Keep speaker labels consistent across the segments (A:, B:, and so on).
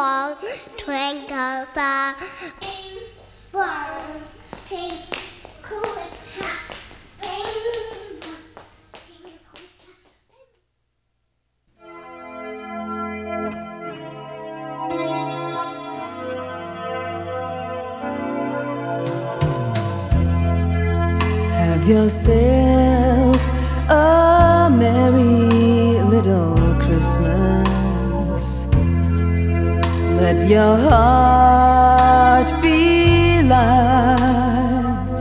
A: Born sing cool tap. Rainbow.
B: Have yourself a merry little Christmas. Your heart be light.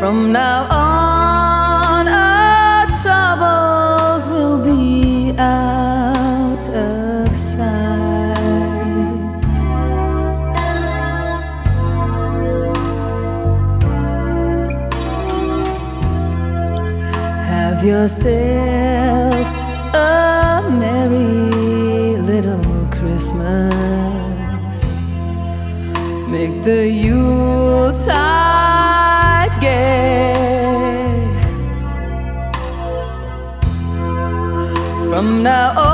B: From now on, our troubles will be out of sight. Have yourself the Yuletide gay. From now on,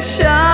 B: Hang a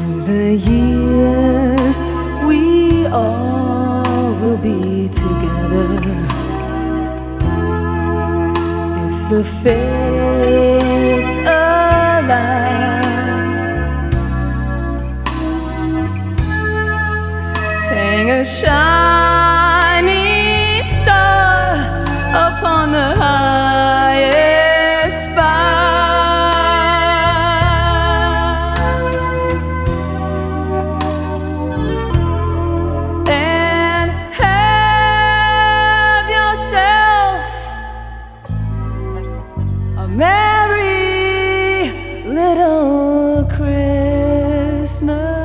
B: Through the years, we all will be together. If the fates allow, hang a shining Christmas.